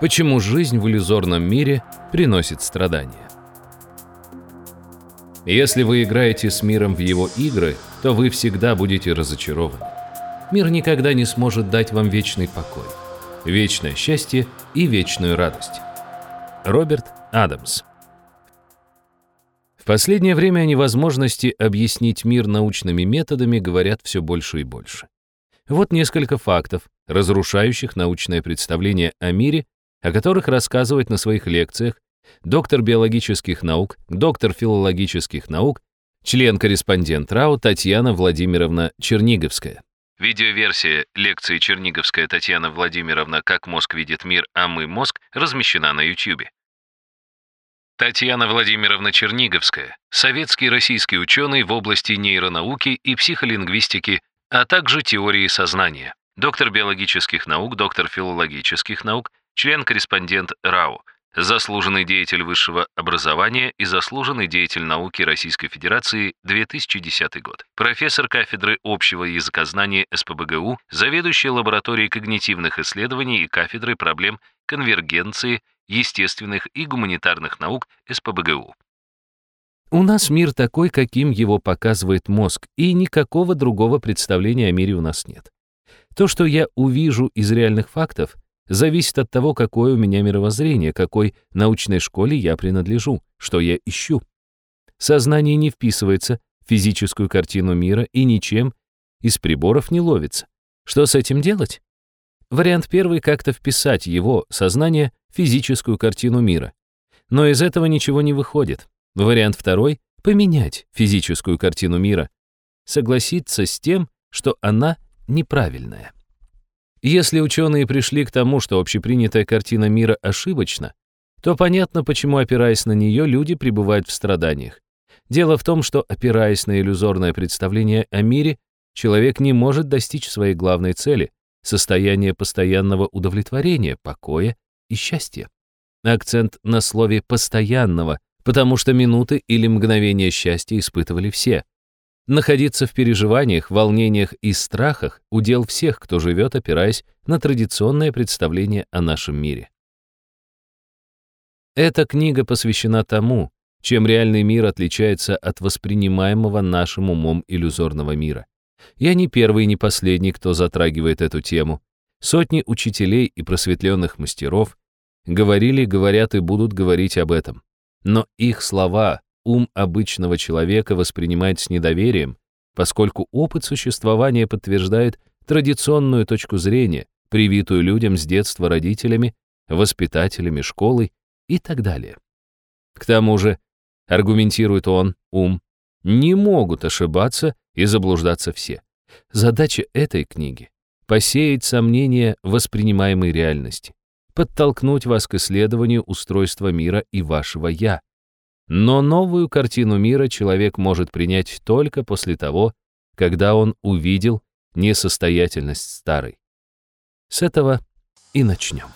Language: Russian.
Почему жизнь в иллюзорном мире приносит страдания? Если вы играете с миром в его игры, то вы всегда будете разочарованы. Мир никогда не сможет дать вам вечный покой, вечное счастье и вечную радость. Роберт Адамс В последнее время о невозможности объяснить мир научными методами говорят все больше и больше. Вот несколько фактов, разрушающих научное представление о мире, о которых рассказывает на своих лекциях доктор биологических наук, доктор филологических наук, член-корреспондент РАО Татьяна Владимировна Черниговская. Видеоверсия лекции Черниговская Татьяна Владимировна «Как мозг видит мир, а мы мозг» размещена на YouTube. Татьяна Владимировна Черниговская, советский российский ученый в области нейронауки и психолингвистики, а также теории сознания, доктор биологических наук, доктор филологических наук, член-корреспондент РАО, Заслуженный деятель высшего образования и заслуженный деятель науки Российской Федерации 2010 год. Профессор кафедры общего языкознания СПБГУ, заведующий лабораторией когнитивных исследований и кафедрой проблем конвергенции естественных и гуманитарных наук СПБГУ. У нас мир такой, каким его показывает мозг, и никакого другого представления о мире у нас нет. То, что я увижу из реальных фактов, зависит от того, какое у меня мировоззрение, какой научной школе я принадлежу, что я ищу. Сознание не вписывается в физическую картину мира и ничем из приборов не ловится. Что с этим делать? Вариант первый — как-то вписать его, сознание, в физическую картину мира. Но из этого ничего не выходит. Вариант второй — поменять физическую картину мира. Согласиться с тем, что она неправильная. Если ученые пришли к тому, что общепринятая картина мира ошибочна, то понятно, почему, опираясь на нее, люди пребывают в страданиях. Дело в том, что, опираясь на иллюзорное представление о мире, человек не может достичь своей главной цели — состояния постоянного удовлетворения, покоя и счастья. Акцент на слове «постоянного», потому что минуты или мгновения счастья испытывали все, Находиться в переживаниях, волнениях и страхах – удел всех, кто живет, опираясь на традиционное представление о нашем мире. Эта книга посвящена тому, чем реальный мир отличается от воспринимаемого нашим умом иллюзорного мира. Я не первый и не последний, кто затрагивает эту тему. Сотни учителей и просветленных мастеров говорили, говорят и будут говорить об этом. Но их слова ум обычного человека воспринимает с недоверием, поскольку опыт существования подтверждает традиционную точку зрения, привитую людям с детства родителями, воспитателями, школой и так далее. К тому же, аргументирует он, ум, не могут ошибаться и заблуждаться все. Задача этой книги — посеять сомнения воспринимаемой реальности, подтолкнуть вас к исследованию устройства мира и вашего «я», но новую картину мира человек может принять только после того, когда он увидел несостоятельность старой. С этого и начнем.